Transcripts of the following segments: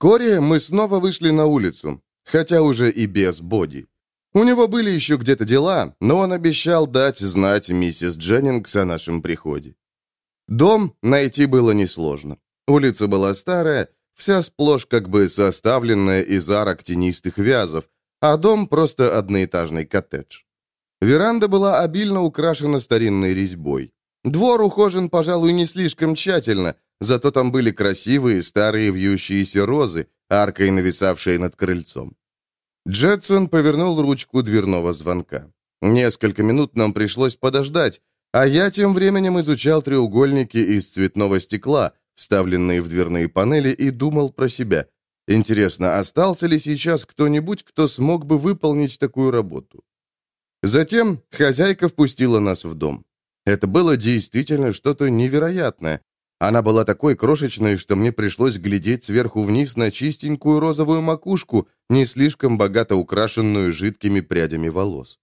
Вскоре мы снова вышли на улицу, хотя уже и без Боди. У него были еще где-то дела, но он обещал дать знать миссис Дженнингс о нашем приходе. Дом найти было несложно. Улица была старая, вся сплошь как бы составленная из арок тенистых вязов, а дом просто одноэтажный коттедж. Веранда была обильно украшена старинной резьбой. Двор ухожен, пожалуй, не слишком тщательно, зато там были красивые старые вьющиеся розы, аркой нависавшие над крыльцом. Джетсон повернул ручку дверного звонка. Несколько минут нам пришлось подождать, а я тем временем изучал треугольники из цветного стекла, вставленные в дверные панели, и думал про себя. Интересно, остался ли сейчас кто-нибудь, кто смог бы выполнить такую работу? Затем хозяйка впустила нас в дом. Это было действительно что-то невероятное. Она была такой крошечной, что мне пришлось глядеть сверху вниз на чистенькую розовую макушку, не слишком богато украшенную жидкими прядями волос.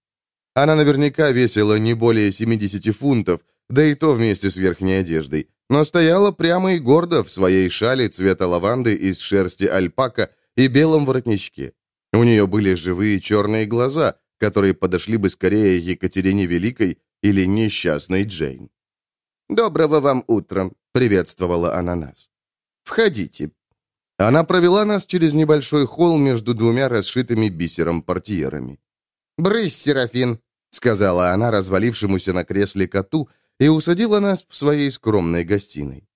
Она наверняка весила не более 70 фунтов, да и то вместе с верхней одеждой, но стояла прямо и гордо в своей шале цвета лаванды из шерсти альпака и белом воротничке. У нее были живые черные глаза, которые подошли бы скорее Екатерине Великой или несчастной Джейн. «Доброго вам утра», — приветствовала она нас. «Входите». Она провела нас через небольшой холл между двумя расшитыми бисером портьерами. «Брысь, Серафин», — сказала она развалившемуся на кресле коту и усадила нас в своей скромной гостиной.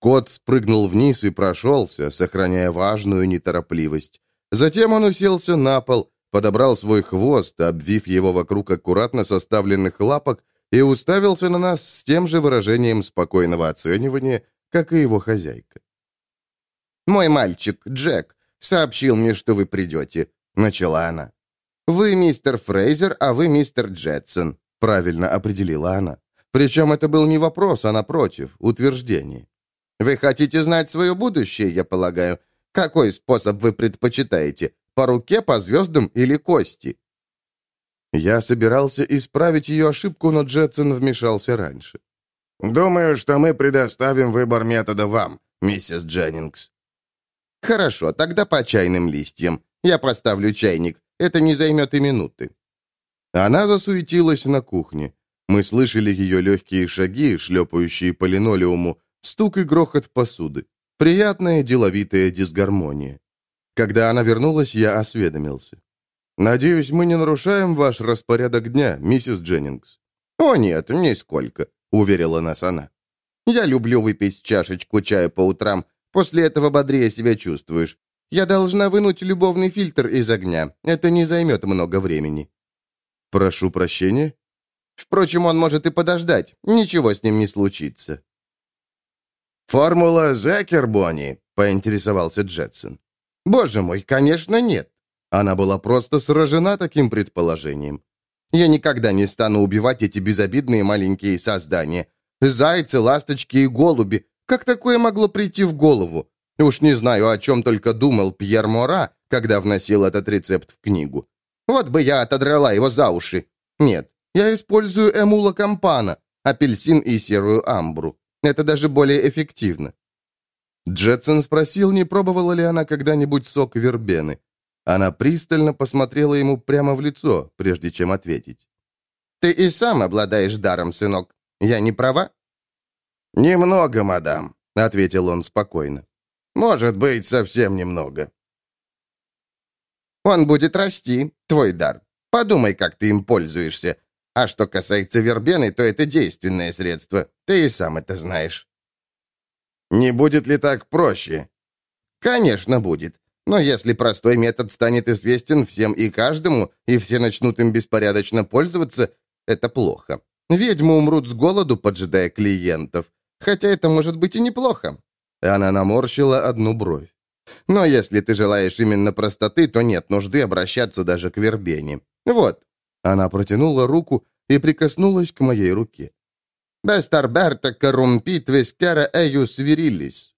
Кот спрыгнул вниз и прошелся, сохраняя важную неторопливость. Затем он уселся на пол, подобрал свой хвост, обвив его вокруг аккуратно составленных лапок, и уставился на нас с тем же выражением спокойного оценивания, как и его хозяйка. «Мой мальчик, Джек, сообщил мне, что вы придете», — начала она. «Вы мистер Фрейзер, а вы мистер Джетсон», — правильно определила она. Причем это был не вопрос, а напротив, утверждение. «Вы хотите знать свое будущее, я полагаю? Какой способ вы предпочитаете? По руке, по звездам или кости?» Я собирался исправить ее ошибку, но Джетсон вмешался раньше. «Думаю, что мы предоставим выбор метода вам, миссис Дженнингс». «Хорошо, тогда по чайным листьям. Я поставлю чайник. Это не займет и минуты». Она засуетилась на кухне. Мы слышали ее легкие шаги, шлепающие по линолеуму, стук и грохот посуды. Приятная деловитая дисгармония. Когда она вернулась, я осведомился. «Надеюсь, мы не нарушаем ваш распорядок дня, миссис Дженнингс?» «О нет, нисколько», — уверила нас она. «Я люблю выпить чашечку чая по утрам. После этого бодрее себя чувствуешь. Я должна вынуть любовный фильтр из огня. Это не займет много времени». «Прошу прощения?» «Впрочем, он может и подождать. Ничего с ним не случится». «Формула Зекербони», — поинтересовался Джетсон. Боже мой, конечно, нет. Она была просто сражена таким предположением. Я никогда не стану убивать эти безобидные маленькие создания. Зайцы, ласточки и голуби. Как такое могло прийти в голову? Уж не знаю, о чем только думал Пьер Мора, когда вносил этот рецепт в книгу. Вот бы я отодрала его за уши. Нет, я использую эмула кампана, апельсин и серую амбру. Это даже более эффективно. Джетсон спросил, не пробовала ли она когда-нибудь сок вербены. Она пристально посмотрела ему прямо в лицо, прежде чем ответить. «Ты и сам обладаешь даром, сынок. Я не права?» «Немного, мадам», — ответил он спокойно. «Может быть, совсем немного». «Он будет расти, твой дар. Подумай, как ты им пользуешься. А что касается вербены, то это действенное средство. Ты и сам это знаешь». Не будет ли так проще? Конечно, будет. Но если простой метод станет известен всем и каждому, и все начнут им беспорядочно пользоваться, это плохо. Ведьмы умрут с голоду, поджидая клиентов. Хотя это может быть и неплохо. Она наморщила одну бровь. Но если ты желаешь именно простоты, то нет нужды обращаться даже к вербене. Вот. Она протянула руку и прикоснулась к моей руке. Бестарберта коррумпит вескера эюс вирилис».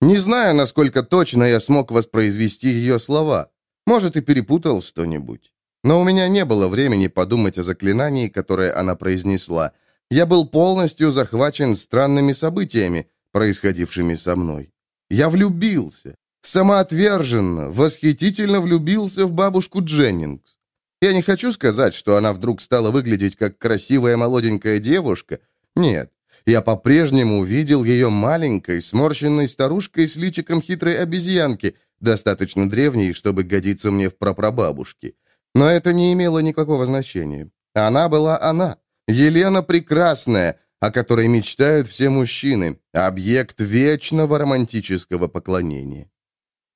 Не знаю, насколько точно я смог воспроизвести ее слова. Может, и перепутал что-нибудь. Но у меня не было времени подумать о заклинании, которое она произнесла. Я был полностью захвачен странными событиями, происходившими со мной. Я влюбился. самоотверженно, восхитительно влюбился в бабушку Дженнингс. Я не хочу сказать, что она вдруг стала выглядеть как красивая молоденькая девушка. Нет, я по-прежнему видел ее маленькой, сморщенной старушкой с личиком хитрой обезьянки, достаточно древней, чтобы годиться мне в прапрабабушке. Но это не имело никакого значения. Она была она. Елена Прекрасная, о которой мечтают все мужчины, объект вечного романтического поклонения.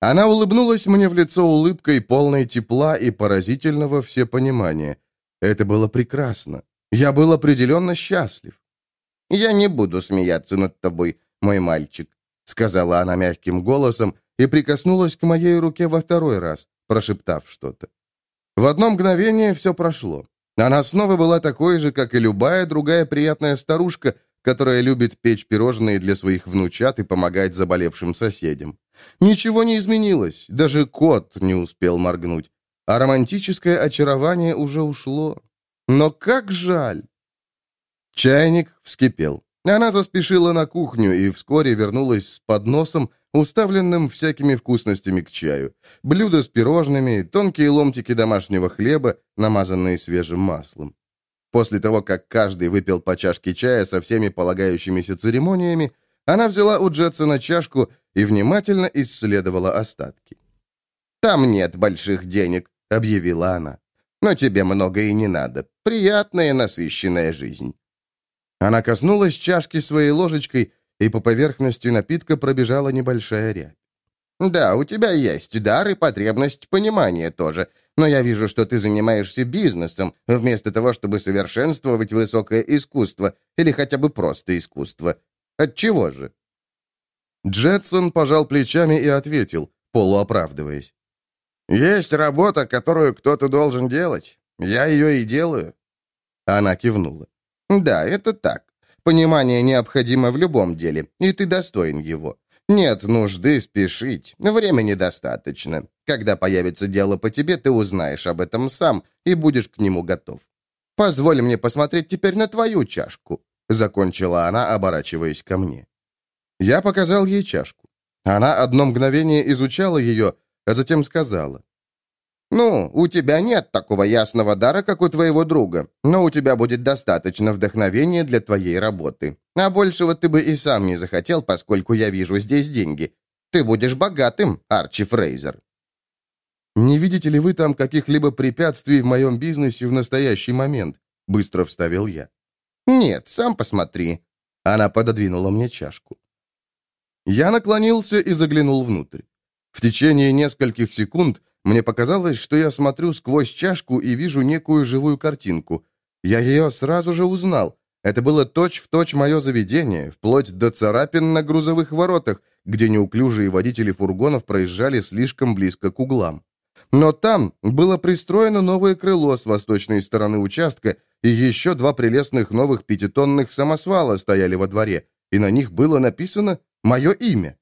Она улыбнулась мне в лицо улыбкой, полной тепла и поразительного всепонимания. Это было прекрасно. Я был определенно счастлив. «Я не буду смеяться над тобой, мой мальчик», — сказала она мягким голосом и прикоснулась к моей руке во второй раз, прошептав что-то. В одно мгновение все прошло. Она снова была такой же, как и любая другая приятная старушка, которая любит печь пирожные для своих внучат и помогать заболевшим соседям. Ничего не изменилось, даже кот не успел моргнуть, а романтическое очарование уже ушло. Но как жаль! Чайник вскипел. Она заспешила на кухню и вскоре вернулась с подносом, уставленным всякими вкусностями к чаю. Блюда с пирожными, тонкие ломтики домашнего хлеба, намазанные свежим маслом. После того, как каждый выпил по чашке чая со всеми полагающимися церемониями, она взяла у Джетсона чашку и внимательно исследовала остатки. «Там нет больших денег», — объявила она. «Но тебе много и не надо. Приятная, насыщенная жизнь». Она коснулась чашки своей ложечкой, и по поверхности напитка пробежала небольшая рябь. «Да, у тебя есть дар и потребность понимания тоже, но я вижу, что ты занимаешься бизнесом, вместо того, чтобы совершенствовать высокое искусство или хотя бы просто искусство. Отчего же?» Джетсон пожал плечами и ответил, полуоправдываясь. «Есть работа, которую кто-то должен делать. Я ее и делаю». Она кивнула. «Да, это так. Понимание необходимо в любом деле, и ты достоин его. Нет нужды спешить, времени достаточно. Когда появится дело по тебе, ты узнаешь об этом сам и будешь к нему готов. Позволь мне посмотреть теперь на твою чашку», — закончила она, оборачиваясь ко мне. Я показал ей чашку. Она одно мгновение изучала ее, а затем сказала. «Ну, у тебя нет такого ясного дара, как у твоего друга, но у тебя будет достаточно вдохновения для твоей работы. А большего ты бы и сам не захотел, поскольку я вижу здесь деньги. Ты будешь богатым, Арчи Фрейзер». «Не видите ли вы там каких-либо препятствий в моем бизнесе в настоящий момент?» — быстро вставил я. «Нет, сам посмотри». Она пододвинула мне чашку. Я наклонился и заглянул внутрь. В течение нескольких секунд мне показалось, что я смотрю сквозь чашку и вижу некую живую картинку. Я ее сразу же узнал. Это было точь-в-точь точь мое заведение, вплоть до царапин на грузовых воротах, где неуклюжие водители фургонов проезжали слишком близко к углам. Но там было пристроено новое крыло с восточной стороны участка, и еще два прелестных новых пятитонных самосвала стояли во дворе, и на них было написано мое имя.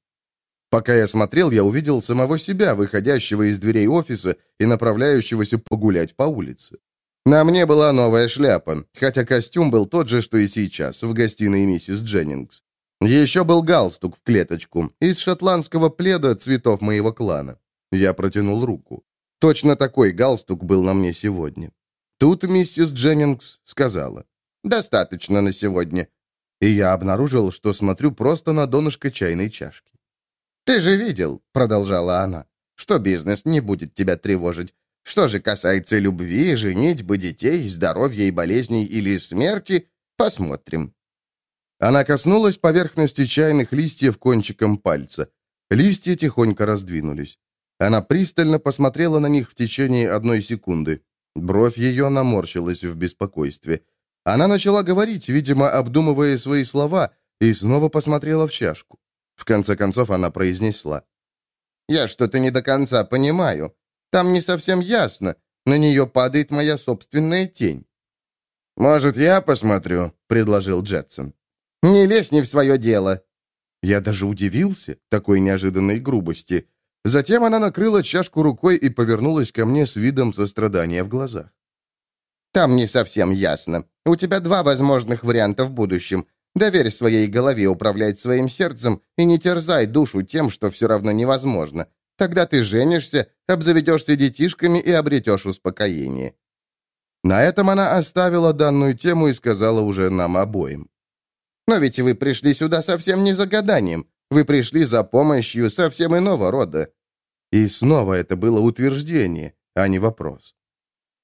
Пока я смотрел, я увидел самого себя, выходящего из дверей офиса и направляющегося погулять по улице. На мне была новая шляпа, хотя костюм был тот же, что и сейчас, в гостиной миссис Дженнингс. Еще был галстук в клеточку, из шотландского пледа цветов моего клана. Я протянул руку. Точно такой галстук был на мне сегодня. Тут миссис Дженнингс сказала, «Достаточно на сегодня». И я обнаружил, что смотрю просто на донышко чайной чашки. «Ты же видел», — продолжала она, — «что бизнес не будет тебя тревожить. Что же касается любви, женитьбы, детей, здоровья и болезней или смерти, посмотрим». Она коснулась поверхности чайных листьев кончиком пальца. Листья тихонько раздвинулись. Она пристально посмотрела на них в течение одной секунды. Бровь ее наморщилась в беспокойстве. Она начала говорить, видимо, обдумывая свои слова, и снова посмотрела в чашку. В конце концов она произнесла. «Я что-то не до конца понимаю. Там не совсем ясно. На нее падает моя собственная тень». «Может, я посмотрю?» — предложил Джетсон. «Не лезь не в свое дело». Я даже удивился такой неожиданной грубости. Затем она накрыла чашку рукой и повернулась ко мне с видом сострадания в глазах. «Там не совсем ясно. У тебя два возможных варианта в будущем. Доверь своей голове управлять своим сердцем и не терзай душу тем, что все равно невозможно. Тогда ты женишься, обзаведешься детишками и обретешь успокоение». На этом она оставила данную тему и сказала уже нам обоим. «Но ведь вы пришли сюда совсем не за гаданием. Вы пришли за помощью совсем иного рода». И снова это было утверждение, а не вопрос.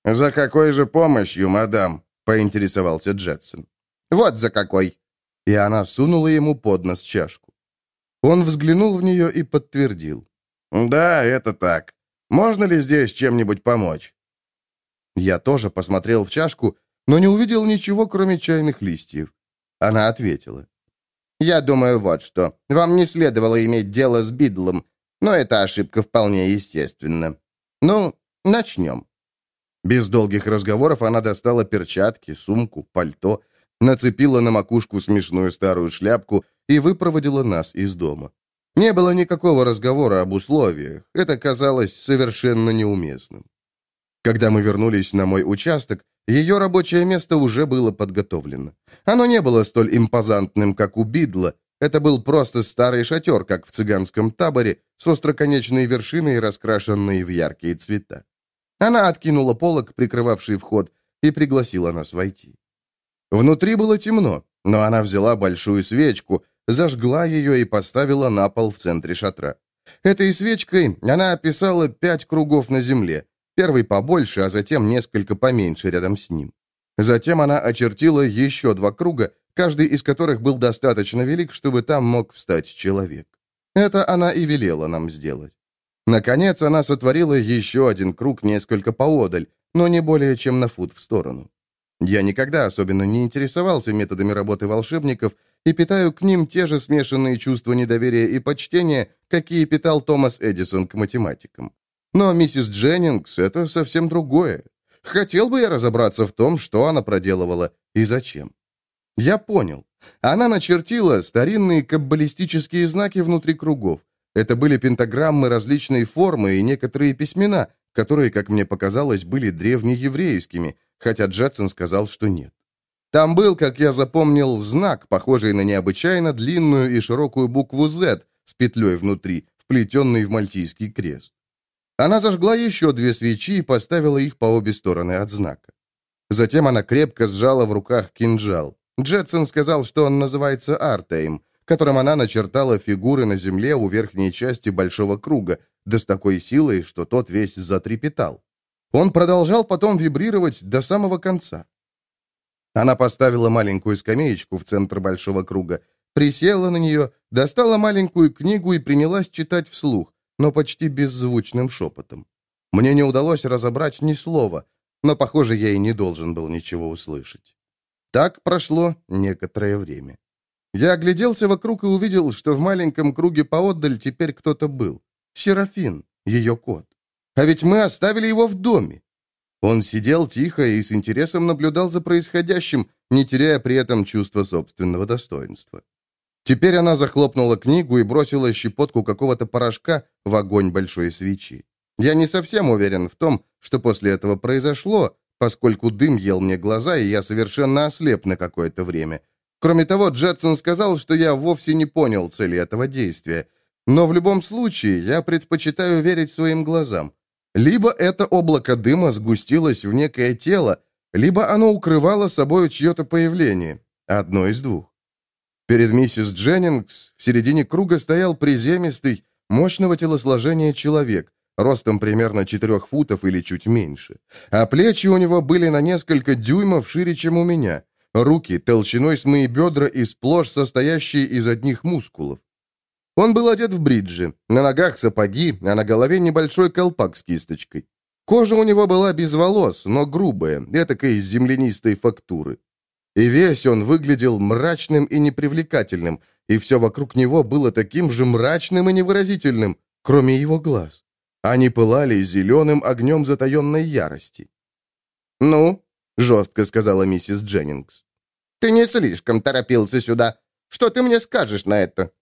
«За какой же помощью, мадам?» — поинтересовался Джетсон. «Вот за какой!» И она сунула ему под нос чашку. Он взглянул в нее и подтвердил. «Да, это так. Можно ли здесь чем-нибудь помочь?» Я тоже посмотрел в чашку, но не увидел ничего, кроме чайных листьев. Она ответила. «Я думаю, вот что. Вам не следовало иметь дело с Бидлом, но эта ошибка вполне естественна. Ну, начнем». Без долгих разговоров она достала перчатки, сумку, пальто, нацепила на макушку смешную старую шляпку и выпроводила нас из дома. Не было никакого разговора об условиях, это казалось совершенно неуместным. Когда мы вернулись на мой участок, ее рабочее место уже было подготовлено. Оно не было столь импозантным, как у Бидла, это был просто старый шатер, как в цыганском таборе, с остроконечной вершиной, раскрашенной в яркие цвета. Она откинула полог, прикрывавший вход, и пригласила нас войти. Внутри было темно, но она взяла большую свечку, зажгла ее и поставила на пол в центре шатра. Этой свечкой она описала пять кругов на земле, первый побольше, а затем несколько поменьше рядом с ним. Затем она очертила еще два круга, каждый из которых был достаточно велик, чтобы там мог встать человек. Это она и велела нам сделать. Наконец, она сотворила еще один круг несколько поодаль, но не более чем на фут в сторону. Я никогда особенно не интересовался методами работы волшебников и питаю к ним те же смешанные чувства недоверия и почтения, какие питал Томас Эдисон к математикам. Но миссис Дженнингс — это совсем другое. Хотел бы я разобраться в том, что она проделывала и зачем. Я понял. Она начертила старинные каббалистические знаки внутри кругов. Это были пентаграммы различной формы и некоторые письмена, которые, как мне показалось, были древнееврейскими, хотя Джетсон сказал, что нет. Там был, как я запомнил, знак, похожий на необычайно длинную и широкую букву «Z» с петлей внутри, вплетенный в мальтийский крест. Она зажгла еще две свечи и поставила их по обе стороны от знака. Затем она крепко сжала в руках кинжал. Джетсон сказал, что он называется Артейм, которым она начертала фигуры на земле у верхней части большого круга, да с такой силой, что тот весь затрепетал. Он продолжал потом вибрировать до самого конца. Она поставила маленькую скамеечку в центр большого круга, присела на нее, достала маленькую книгу и принялась читать вслух, но почти беззвучным шепотом. Мне не удалось разобрать ни слова, но, похоже, я и не должен был ничего услышать. Так прошло некоторое время. Я огляделся вокруг и увидел, что в маленьком круге поотдаль теперь кто-то был. Серафин, ее кот. А ведь мы оставили его в доме. Он сидел тихо и с интересом наблюдал за происходящим, не теряя при этом чувства собственного достоинства. Теперь она захлопнула книгу и бросила щепотку какого-то порошка в огонь большой свечи. Я не совсем уверен в том, что после этого произошло, поскольку дым ел мне глаза, и я совершенно ослеп на какое-то время – Кроме того, Джетсон сказал, что я вовсе не понял цели этого действия. Но в любом случае, я предпочитаю верить своим глазам. Либо это облако дыма сгустилось в некое тело, либо оно укрывало собой чье-то появление. Одно из двух. Перед миссис Дженнингс в середине круга стоял приземистый, мощного телосложения человек, ростом примерно 4 футов или чуть меньше. А плечи у него были на несколько дюймов шире, чем у меня. Руки толщиной с мои бедра и сплошь состоящие из одних мускулов. Он был одет в бриджи, на ногах сапоги, а на голове небольшой колпак с кисточкой. Кожа у него была без волос, но грубая, этакой землянистой фактуры. И весь он выглядел мрачным и непривлекательным, и все вокруг него было таким же мрачным и невыразительным, кроме его глаз. Они пылали зеленым огнем затаенной ярости. «Ну?» — жестко сказала миссис Дженнингс. Ты не слишком торопился сюда. Что ты мне скажешь на это?»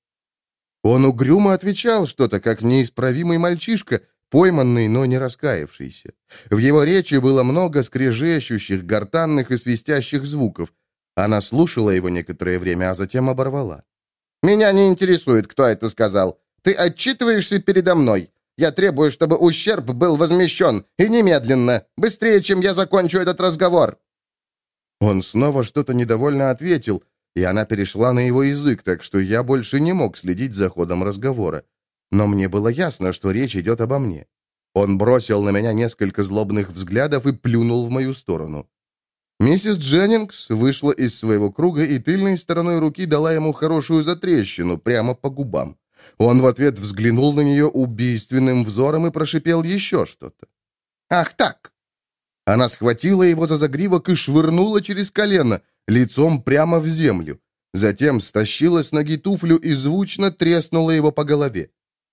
Он угрюмо отвечал что-то, как неисправимый мальчишка, пойманный, но не раскаявшийся. В его речи было много скрежещущих, гортанных и свистящих звуков. Она слушала его некоторое время, а затем оборвала. «Меня не интересует, кто это сказал. Ты отчитываешься передо мной. Я требую, чтобы ущерб был возмещен, и немедленно, быстрее, чем я закончу этот разговор!» Он снова что-то недовольно ответил, и она перешла на его язык, так что я больше не мог следить за ходом разговора. Но мне было ясно, что речь идет обо мне. Он бросил на меня несколько злобных взглядов и плюнул в мою сторону. Миссис Дженнингс вышла из своего круга и тыльной стороной руки дала ему хорошую затрещину прямо по губам. Он в ответ взглянул на нее убийственным взором и прошипел еще что-то. «Ах так!» Она схватила его за загривок и швырнула через колено, лицом прямо в землю. Затем стащила с ноги туфлю и звучно треснула его по голове.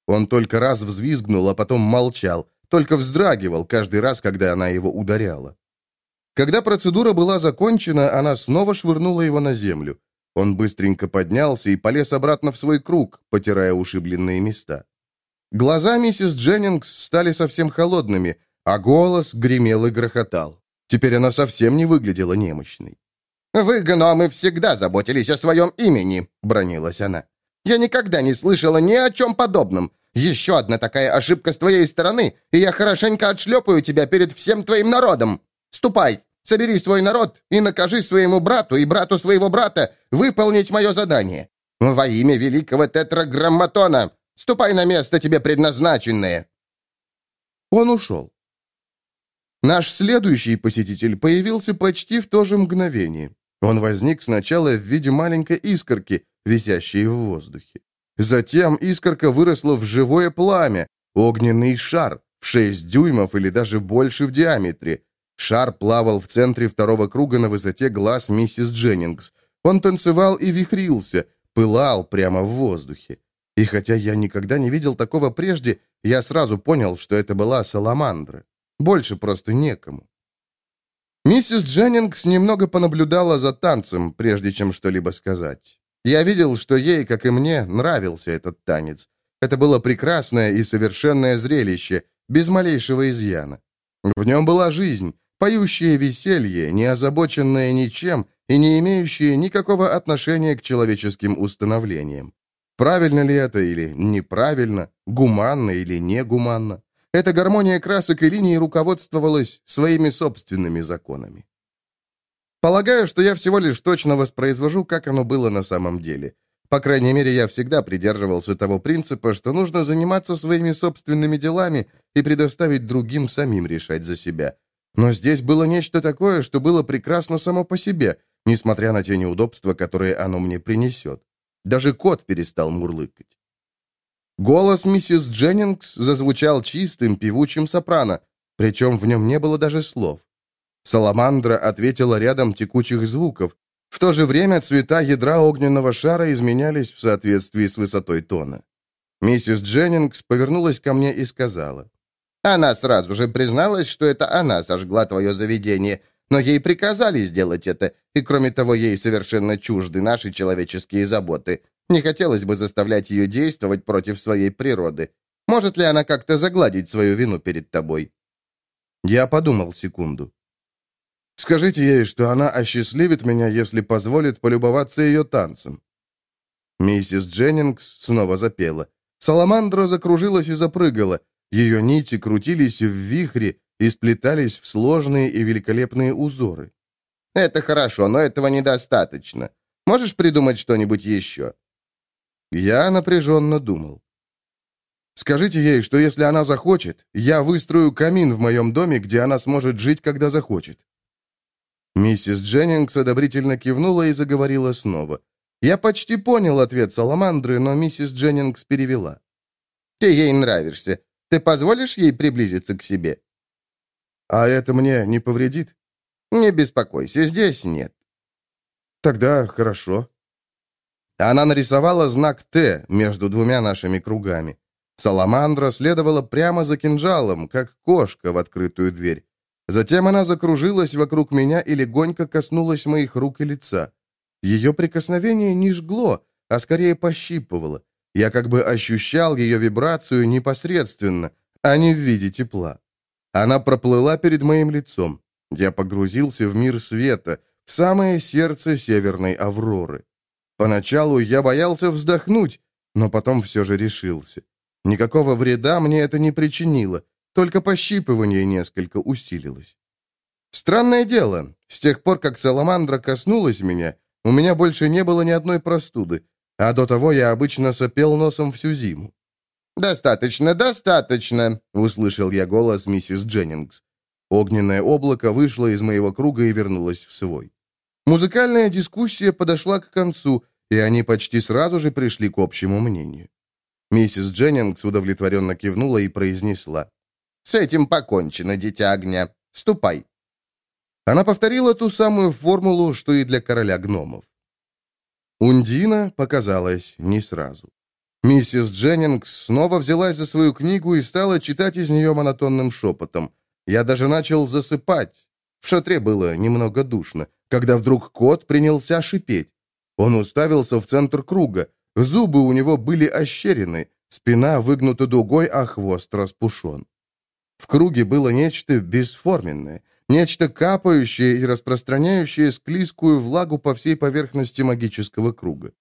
Он только раз взвизгнул, а потом молчал, только вздрагивал каждый раз, когда она его ударяла. Когда процедура была закончена, она снова швырнула его на землю. Он быстренько поднялся и полез обратно в свой круг, потирая ушибленные места. Глаза миссис Дженнингс стали совсем холодными, а голос гремел и грохотал. Теперь она совсем не выглядела немощной. «Вы, гномы, всегда заботились о своем имени», — бронилась она. «Я никогда не слышала ни о чем подобном. Еще одна такая ошибка с твоей стороны, и я хорошенько отшлепаю тебя перед всем твоим народом. Ступай, собери свой народ и накажи своему брату и брату своего брата выполнить мое задание. Во имя великого тетраграмматона, ступай на место тебе предназначенное». Он ушел. Наш следующий посетитель появился почти в то же мгновение. Он возник сначала в виде маленькой искорки, висящей в воздухе. Затем искорка выросла в живое пламя, огненный шар, в 6 дюймов или даже больше в диаметре. Шар плавал в центре второго круга на высоте глаз миссис Дженнингс. Он танцевал и вихрился, пылал прямо в воздухе. И хотя я никогда не видел такого прежде, я сразу понял, что это была саламандра. Больше просто некому. Миссис Дженнингс немного понаблюдала за танцем, прежде чем что-либо сказать. Я видел, что ей, как и мне, нравился этот танец. Это было прекрасное и совершенное зрелище, без малейшего изъяна. В нем была жизнь, поющее веселье, не озабоченное ничем и не имеющее никакого отношения к человеческим установлениям. Правильно ли это или неправильно, гуманно или негуманно? Эта гармония красок и линий руководствовалась своими собственными законами. Полагаю, что я всего лишь точно воспроизвожу, как оно было на самом деле. По крайней мере, я всегда придерживался того принципа, что нужно заниматься своими собственными делами и предоставить другим самим решать за себя. Но здесь было нечто такое, что было прекрасно само по себе, несмотря на те неудобства, которые оно мне принесет. Даже кот перестал мурлыкать. Голос миссис Дженнингс зазвучал чистым, певучим сопрано, причем в нем не было даже слов. Саламандра ответила рядом текучих звуков. В то же время цвета ядра огненного шара изменялись в соответствии с высотой тона. Миссис Дженнингс повернулась ко мне и сказала. «Она сразу же призналась, что это она сожгла твое заведение, но ей приказали сделать это, и кроме того, ей совершенно чужды наши человеческие заботы. Не хотелось бы заставлять ее действовать против своей природы. Может ли она как-то загладить свою вину перед тобой?» Я подумал секунду. «Скажите ей, что она осчастливит меня, если позволит полюбоваться ее танцем». Миссис Дженнингс снова запела. Саламандра закружилась и запрыгала. Ее нити крутились в вихре и сплетались в сложные и великолепные узоры. «Это хорошо, но этого недостаточно. Можешь придумать что-нибудь еще?» Я напряженно думал. Скажите ей, что если она захочет, я выстрою камин в моем доме, где она сможет жить, когда захочет. Миссис Дженнингс одобрительно кивнула и заговорила снова. Я почти понял ответ Саламандры, но миссис Дженнингс перевела. «Ты ей нравишься. Ты позволишь ей приблизиться к себе?» «А это мне не повредит?» «Не беспокойся, здесь нет». «Тогда хорошо». Она нарисовала знак «Т» между двумя нашими кругами. Саламандра следовала прямо за кинжалом, как кошка в открытую дверь. Затем она закружилась вокруг меня и легонько коснулась моих рук и лица. Ее прикосновение не жгло, а скорее пощипывало. Я как бы ощущал ее вибрацию непосредственно, а не в виде тепла. Она проплыла перед моим лицом. Я погрузился в мир света, в самое сердце северной авроры. Поначалу я боялся вздохнуть, но потом все же решился. Никакого вреда мне это не причинило, только пощипывание несколько усилилось. Странное дело, с тех пор, как саламандра коснулась меня, у меня больше не было ни одной простуды, а до того я обычно сопел носом всю зиму. «Достаточно, достаточно!» — услышал я голос миссис Дженнингс. Огненное облако вышло из моего круга и вернулось в свой. Музыкальная дискуссия подошла к концу, и они почти сразу же пришли к общему мнению. Миссис Дженнингс удовлетворенно кивнула и произнесла. «С этим покончено, дитя огня. Ступай». Она повторила ту самую формулу, что и для короля гномов. Ундина показалась не сразу. Миссис Дженнингс снова взялась за свою книгу и стала читать из нее монотонным шепотом. Я даже начал засыпать. В шатре было немного душно, когда вдруг кот принялся шипеть. Он уставился в центр круга. Зубы у него были ощерены, спина выгнута дугой, а хвост распушен. В круге было нечто бесформенное, нечто капающее и распространяющее склизкую влагу по всей поверхности магического круга.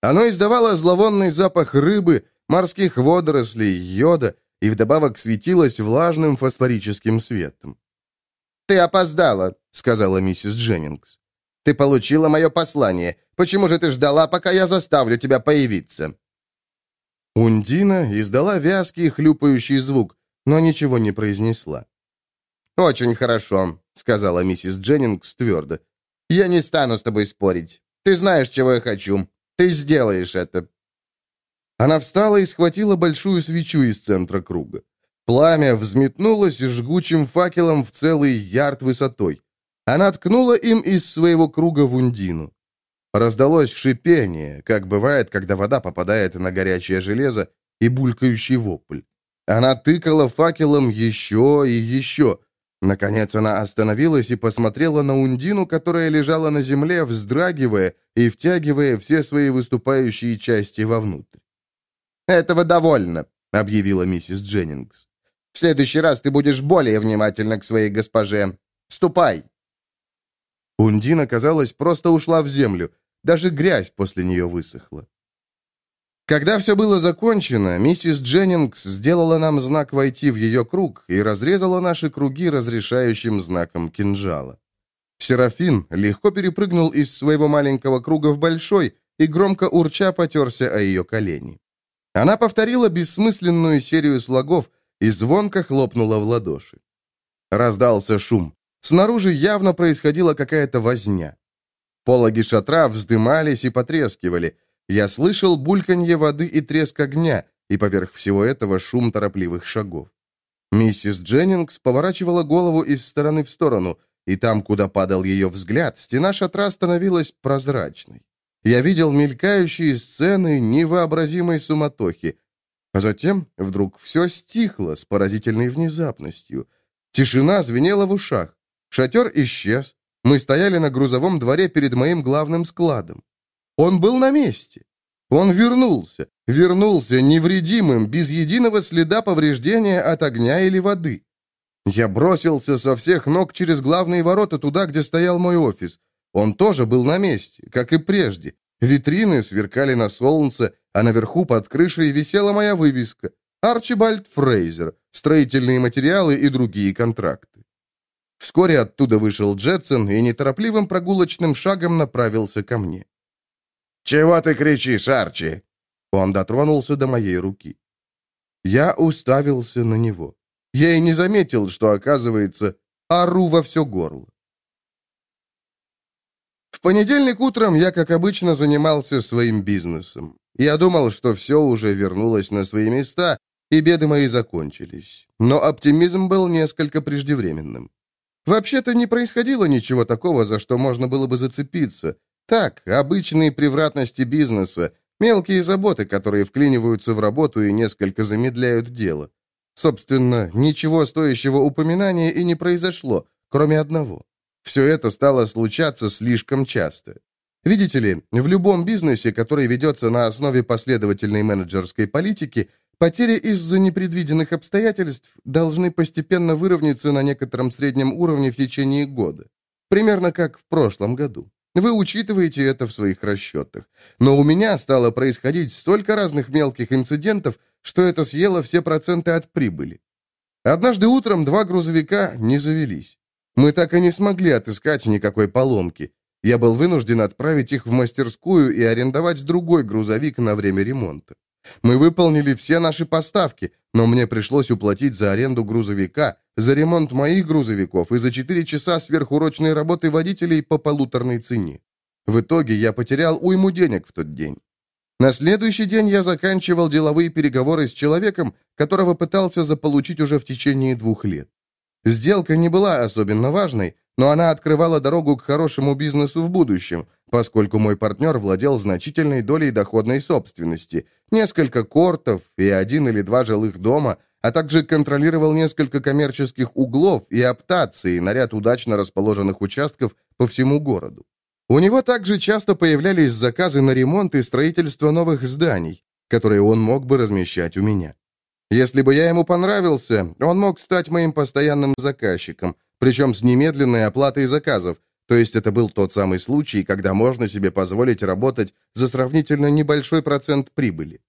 Оно издавало зловонный запах рыбы, морских водорослей, йода и вдобавок светилась влажным фосфорическим светом. «Ты опоздала», — сказала миссис Дженнингс. «Ты получила мое послание. Почему же ты ждала, пока я заставлю тебя появиться?» Ундина издала вязкий хлюпающий звук, но ничего не произнесла. «Очень хорошо», — сказала миссис Дженнингс твердо. «Я не стану с тобой спорить. Ты знаешь, чего я хочу. Ты сделаешь это. Она встала и схватила большую свечу из центра круга. Пламя взметнулось жгучим факелом в целый ярд высотой. Она ткнула им из своего круга Ундину. Раздалось шипение, как бывает, когда вода попадает на горячее железо, и булькающий вопль. Она тыкала факелом еще и еще. Наконец она остановилась и посмотрела на Ундину, которая лежала на земле, вздрагивая и втягивая все свои выступающие части вовнутрь. «Этого довольно», — объявила миссис Дженнингс. «В следующий раз ты будешь более внимательна к своей госпоже. Ступай!» Ундина, казалось, просто ушла в землю. Даже грязь после нее высохла. Когда все было закончено, миссис Дженнингс сделала нам знак войти в ее круг и разрезала наши круги разрешающим знаком кинжала. Серафин легко перепрыгнул из своего маленького круга в большой и громко урча потерся о ее колени. Она повторила бессмысленную серию слогов и звонко хлопнула в ладоши. Раздался шум. Снаружи явно происходила какая-то возня. Пологи шатра вздымались и потрескивали. Я слышал бульканье воды и треск огня, и поверх всего этого шум торопливых шагов. Миссис Дженнингс поворачивала голову из стороны в сторону, и там, куда падал ее взгляд, стена шатра становилась прозрачной. Я видел мелькающие сцены невообразимой суматохи. А затем вдруг все стихло с поразительной внезапностью. Тишина звенела в ушах. Шатер исчез. Мы стояли на грузовом дворе перед моим главным складом. Он был на месте. Он вернулся. Вернулся невредимым, без единого следа повреждения от огня или воды. Я бросился со всех ног через главные ворота туда, где стоял мой офис. Он тоже был на месте, как и прежде. Витрины сверкали на солнце, а наверху под крышей висела моя вывеска «Арчибальд Фрейзер. Строительные материалы и другие контракты». Вскоре оттуда вышел Джетсон и неторопливым прогулочным шагом направился ко мне. «Чего ты кричишь, Арчи?» Он дотронулся до моей руки. Я уставился на него. Я и не заметил, что, оказывается, ору во все горло. В понедельник утром я, как обычно, занимался своим бизнесом. Я думал, что все уже вернулось на свои места, и беды мои закончились. Но оптимизм был несколько преждевременным. Вообще-то не происходило ничего такого, за что можно было бы зацепиться. Так, обычные превратности бизнеса, мелкие заботы, которые вклиниваются в работу и несколько замедляют дело. Собственно, ничего стоящего упоминания и не произошло, кроме одного. Все это стало случаться слишком часто. Видите ли, в любом бизнесе, который ведется на основе последовательной менеджерской политики, потери из-за непредвиденных обстоятельств должны постепенно выровняться на некотором среднем уровне в течение года. Примерно как в прошлом году. Вы учитываете это в своих расчетах. Но у меня стало происходить столько разных мелких инцидентов, что это съело все проценты от прибыли. Однажды утром два грузовика не завелись. Мы так и не смогли отыскать никакой поломки. Я был вынужден отправить их в мастерскую и арендовать другой грузовик на время ремонта. Мы выполнили все наши поставки, но мне пришлось уплатить за аренду грузовика, за ремонт моих грузовиков и за 4 часа сверхурочной работы водителей по полуторной цене. В итоге я потерял уйму денег в тот день. На следующий день я заканчивал деловые переговоры с человеком, которого пытался заполучить уже в течение двух лет. Сделка не была особенно важной, но она открывала дорогу к хорошему бизнесу в будущем, поскольку мой партнер владел значительной долей доходной собственности, несколько кортов и один или два жилых дома, а также контролировал несколько коммерческих углов и оптации на ряд удачно расположенных участков по всему городу. У него также часто появлялись заказы на ремонт и строительство новых зданий, которые он мог бы размещать у меня. Если бы я ему понравился, он мог стать моим постоянным заказчиком, причем с немедленной оплатой заказов, то есть это был тот самый случай, когда можно себе позволить работать за сравнительно небольшой процент прибыли.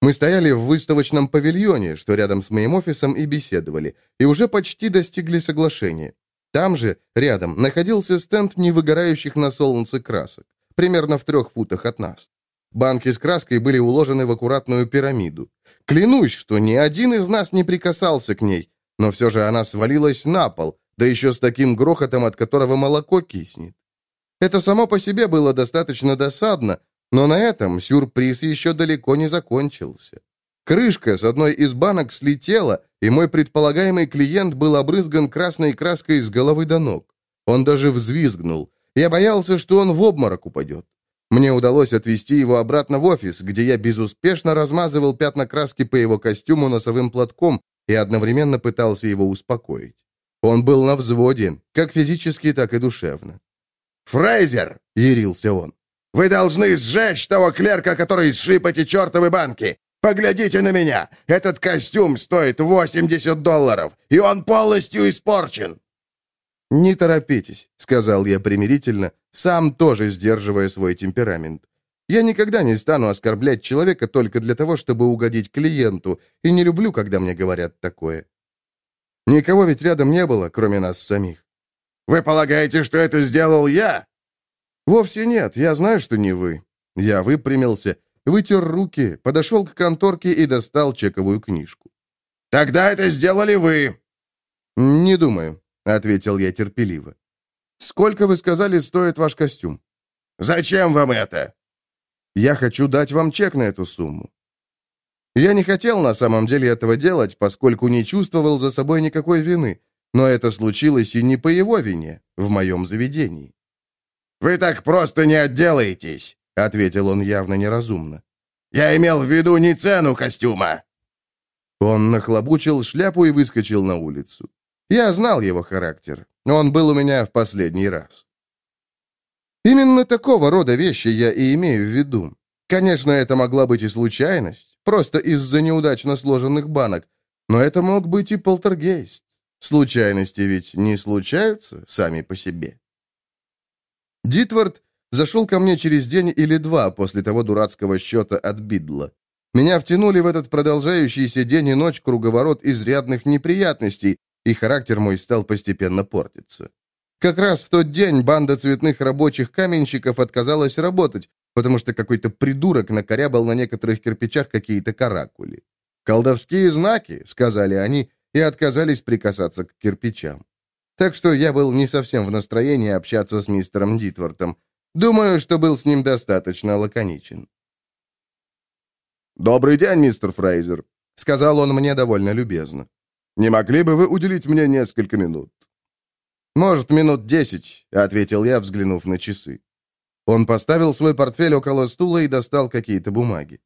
Мы стояли в выставочном павильоне, что рядом с моим офисом, и беседовали, и уже почти достигли соглашения. Там же, рядом, находился стенд невыгорающих на солнце красок, примерно в трех футах от нас. Банки с краской были уложены в аккуратную пирамиду. Клянусь, что ни один из нас не прикасался к ней, но все же она свалилась на пол, да еще с таким грохотом, от которого молоко киснет. Это само по себе было достаточно досадно, но на этом сюрприз еще далеко не закончился. Крышка с одной из банок слетела, и мой предполагаемый клиент был обрызган красной краской с головы до ног. Он даже взвизгнул. Я боялся, что он в обморок упадет. Мне удалось отвезти его обратно в офис, где я безуспешно размазывал пятна краски по его костюму носовым платком и одновременно пытался его успокоить. Он был на взводе, как физически, так и душевно. «Фрейзер!» — ярился он. «Вы должны сжечь того клерка, который сшиб эти чертовы банки! Поглядите на меня! Этот костюм стоит 80 долларов, и он полностью испорчен!» «Не торопитесь», — сказал я примирительно, сам тоже сдерживая свой темперамент. «Я никогда не стану оскорблять человека только для того, чтобы угодить клиенту, и не люблю, когда мне говорят такое. Никого ведь рядом не было, кроме нас самих». «Вы полагаете, что это сделал я?» «Вовсе нет, я знаю, что не вы». Я выпрямился вытер руки, подошел к конторке и достал чековую книжку. «Тогда это сделали вы!» «Не думаю», — ответил я терпеливо. «Сколько, вы сказали, стоит ваш костюм?» «Зачем вам это?» «Я хочу дать вам чек на эту сумму». Я не хотел на самом деле этого делать, поскольку не чувствовал за собой никакой вины, но это случилось и не по его вине, в моем заведении. «Вы так просто не отделаетесь!» — ответил он явно неразумно. «Я имел в виду не цену костюма!» Он нахлобучил шляпу и выскочил на улицу. Я знал его характер. Он был у меня в последний раз. Именно такого рода вещи я и имею в виду. Конечно, это могла быть и случайность, просто из-за неудачно сложенных банок, но это мог быть и полтергейст. Случайности ведь не случаются сами по себе. Дитвард Зашел ко мне через день или два после того дурацкого счета от Бидла. Меня втянули в этот продолжающийся день и ночь круговорот изрядных неприятностей, и характер мой стал постепенно портиться. Как раз в тот день банда цветных рабочих каменщиков отказалась работать, потому что какой-то придурок накорябал на некоторых кирпичах какие-то каракули. «Колдовские знаки», — сказали они, и отказались прикасаться к кирпичам. Так что я был не совсем в настроении общаться с мистером Дитвортом, Думаю, что был с ним достаточно лаконичен. «Добрый день, мистер Фрейзер», — сказал он мне довольно любезно. «Не могли бы вы уделить мне несколько минут?» «Может, минут десять», — ответил я, взглянув на часы. Он поставил свой портфель около стула и достал какие-то бумаги.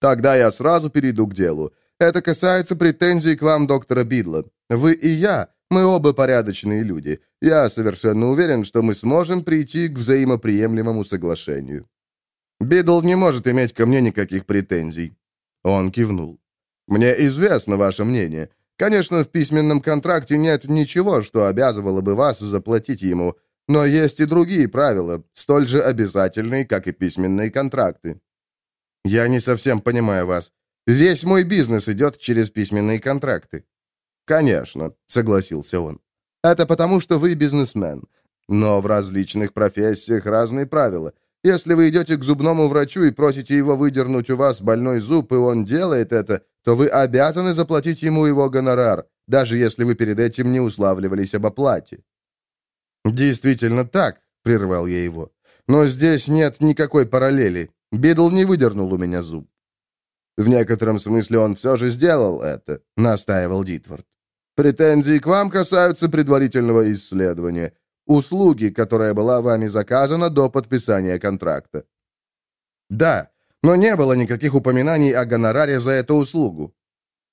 «Тогда я сразу перейду к делу. Это касается претензий к вам, доктора Бидла. Вы и я мы оба порядочные люди. Я совершенно уверен, что мы сможем прийти к взаимоприемлемому соглашению. Бидл не может иметь ко мне никаких претензий. Он кивнул. Мне известно ваше мнение. Конечно, в письменном контракте нет ничего, что обязывало бы вас заплатить ему, но есть и другие правила, столь же обязательные, как и письменные контракты. Я не совсем понимаю вас. Весь мой бизнес идет через письменные контракты». «Конечно», — согласился он. «Это потому, что вы бизнесмен. Но в различных профессиях разные правила. Если вы идете к зубному врачу и просите его выдернуть у вас больной зуб, и он делает это, то вы обязаны заплатить ему его гонорар, даже если вы перед этим не уславливались об оплате». «Действительно так», — прервал я его. «Но здесь нет никакой параллели. Бидл не выдернул у меня зуб». «В некотором смысле он все же сделал это», — настаивал Дитвард. «Претензии к вам касаются предварительного исследования, услуги, которая была вами заказана до подписания контракта». «Да, но не было никаких упоминаний о гонораре за эту услугу».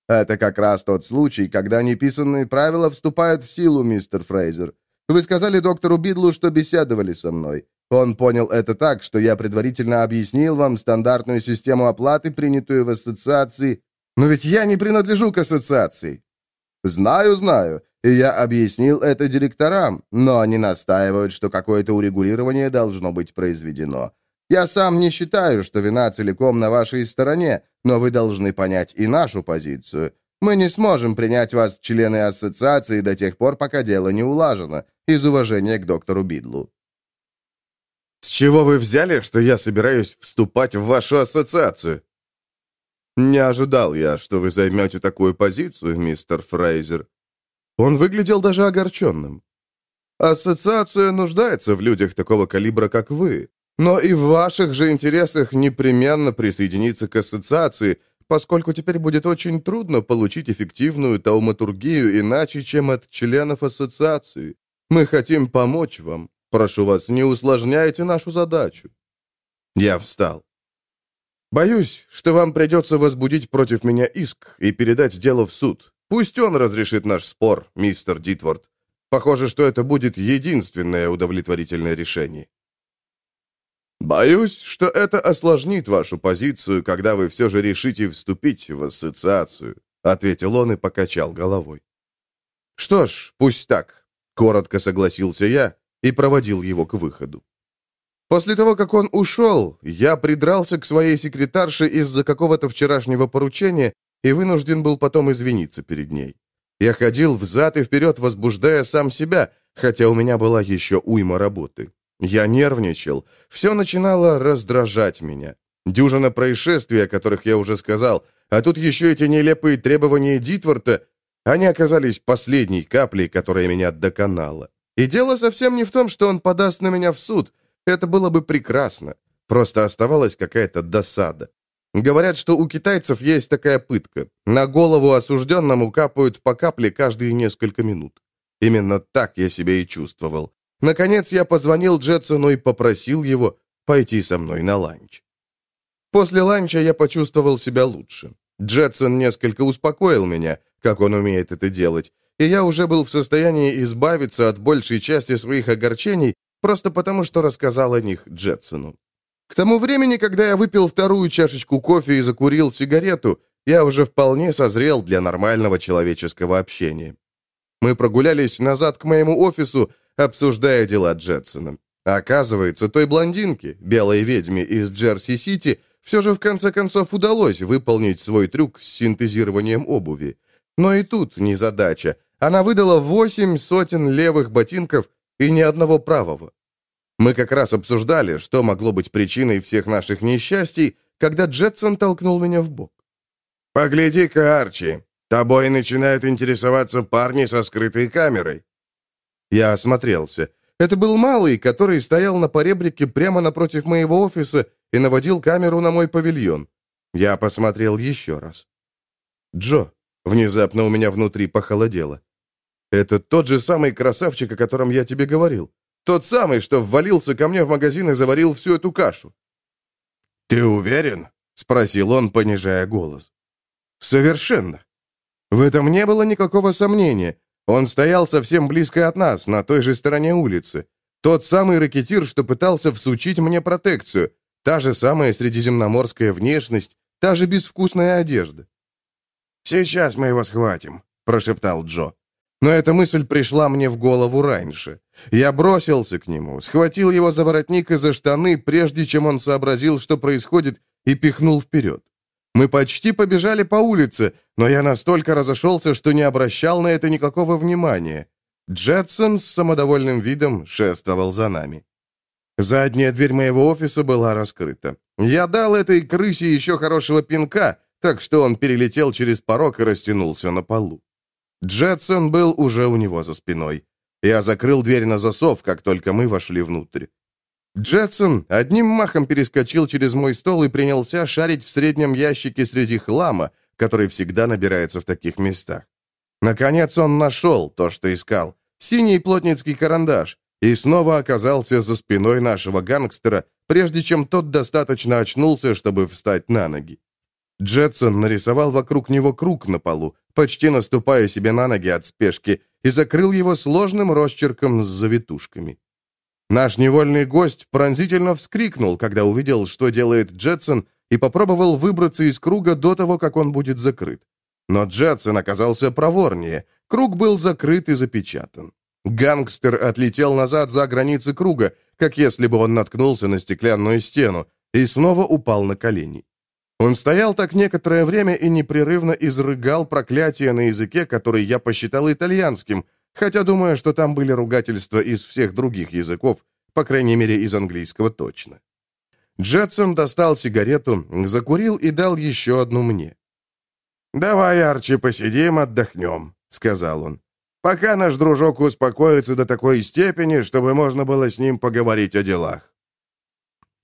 «Это как раз тот случай, когда неписанные правила вступают в силу, мистер Фрейзер. Вы сказали доктору Бидлу, что беседовали со мной. Он понял это так, что я предварительно объяснил вам стандартную систему оплаты, принятую в ассоциации. Но ведь я не принадлежу к ассоциации. Знаю, знаю. И я объяснил это директорам, но они настаивают, что какое-то урегулирование должно быть произведено. Я сам не считаю, что вина целиком на вашей стороне, но вы должны понять и нашу позицию. Мы не сможем принять вас в члены ассоциации до тех пор, пока дело не улажено, из уважения к доктору Бидлу. «С чего вы взяли, что я собираюсь вступать в вашу ассоциацию?» «Не ожидал я, что вы займете такую позицию, мистер Фрейзер». Он выглядел даже огорченным. «Ассоциация нуждается в людях такого калибра, как вы. Но и в ваших же интересах непременно присоединиться к ассоциации, поскольку теперь будет очень трудно получить эффективную тауматургию иначе, чем от членов ассоциации. Мы хотим помочь вам. Прошу вас, не усложняйте нашу задачу». Я встал. «Боюсь, что вам придется возбудить против меня иск и передать дело в суд. Пусть он разрешит наш спор, мистер Дитворд. Похоже, что это будет единственное удовлетворительное решение». «Боюсь, что это осложнит вашу позицию, когда вы все же решите вступить в ассоциацию», ответил он и покачал головой. «Что ж, пусть так», — коротко согласился я и проводил его к выходу. После того, как он ушел, я придрался к своей секретарше из-за какого-то вчерашнего поручения и вынужден был потом извиниться перед ней. Я ходил взад и вперед, возбуждая сам себя, хотя у меня была еще уйма работы. Я нервничал. Все начинало раздражать меня. Дюжина происшествий, о которых я уже сказал, а тут еще эти нелепые требования Дитворта, они оказались последней каплей, которая меня доконала. И дело совсем не в том, что он подаст на меня в суд. Это было бы прекрасно. Просто оставалась какая-то досада. Говорят, что у китайцев есть такая пытка. На голову осужденному капают по капле каждые несколько минут. Именно так я себя и чувствовал. Наконец я позвонил Джетсону и попросил его пойти со мной на ланч. После ланча я почувствовал себя лучше. Джетсон несколько успокоил меня, как он умеет это делать, и я уже был в состоянии избавиться от большей части своих огорчений, просто потому, что рассказал о них Джетсону. К тому времени, когда я выпил вторую чашечку кофе и закурил сигарету, я уже вполне созрел для нормального человеческого общения. Мы прогулялись назад к моему офису, обсуждая дела Джетсона. Оказывается, той блондинке, белой ведьме из Джерси-Сити, все же в конце концов удалось выполнить свой трюк с синтезированием обуви. Но и тут не задача. Она выдала восемь сотен левых ботинков и ни одного правого. Мы как раз обсуждали, что могло быть причиной всех наших несчастий, когда Джетсон толкнул меня в бок. «Погляди-ка, Арчи, тобой начинают интересоваться парни со скрытой камерой». Я осмотрелся. Это был малый, который стоял на поребрике прямо напротив моего офиса и наводил камеру на мой павильон. Я посмотрел еще раз. «Джо», внезапно у меня внутри похолодело. «Это тот же самый красавчик, о котором я тебе говорил. Тот самый, что ввалился ко мне в магазин и заварил всю эту кашу». «Ты уверен?» — спросил он, понижая голос. «Совершенно. В этом не было никакого сомнения. Он стоял совсем близко от нас, на той же стороне улицы. Тот самый ракетир, что пытался всучить мне протекцию. Та же самая средиземноморская внешность, та же безвкусная одежда. «Сейчас мы его схватим», — прошептал Джо. Но эта мысль пришла мне в голову раньше. Я бросился к нему, схватил его за воротник и за штаны, прежде чем он сообразил, что происходит, и пихнул вперед. Мы почти побежали по улице, но я настолько разошелся, что не обращал на это никакого внимания. Джетсон с самодовольным видом шествовал за нами. Задняя дверь моего офиса была раскрыта. Я дал этой крысе еще хорошего пинка, так что он перелетел через порог и растянулся на полу. Джетсон был уже у него за спиной. Я закрыл дверь на засов, как только мы вошли внутрь. Джетсон одним махом перескочил через мой стол и принялся шарить в среднем ящике среди хлама, который всегда набирается в таких местах. Наконец он нашел то, что искал. Синий плотницкий карандаш. И снова оказался за спиной нашего гангстера, прежде чем тот достаточно очнулся, чтобы встать на ноги. Джетсон нарисовал вокруг него круг на полу, почти наступая себе на ноги от спешки, и закрыл его сложным росчерком с завитушками. Наш невольный гость пронзительно вскрикнул, когда увидел, что делает Джетсон, и попробовал выбраться из круга до того, как он будет закрыт. Но Джетсон оказался проворнее. Круг был закрыт и запечатан. Гангстер отлетел назад за границы круга, как если бы он наткнулся на стеклянную стену, и снова упал на колени. Он стоял так некоторое время и непрерывно изрыгал проклятия на языке, который я посчитал итальянским, хотя думаю, что там были ругательства из всех других языков, по крайней мере, из английского точно. Джетсон достал сигарету, закурил и дал еще одну мне. «Давай, Арчи, посидим, отдохнем», — сказал он. «Пока наш дружок успокоится до такой степени, чтобы можно было с ним поговорить о делах».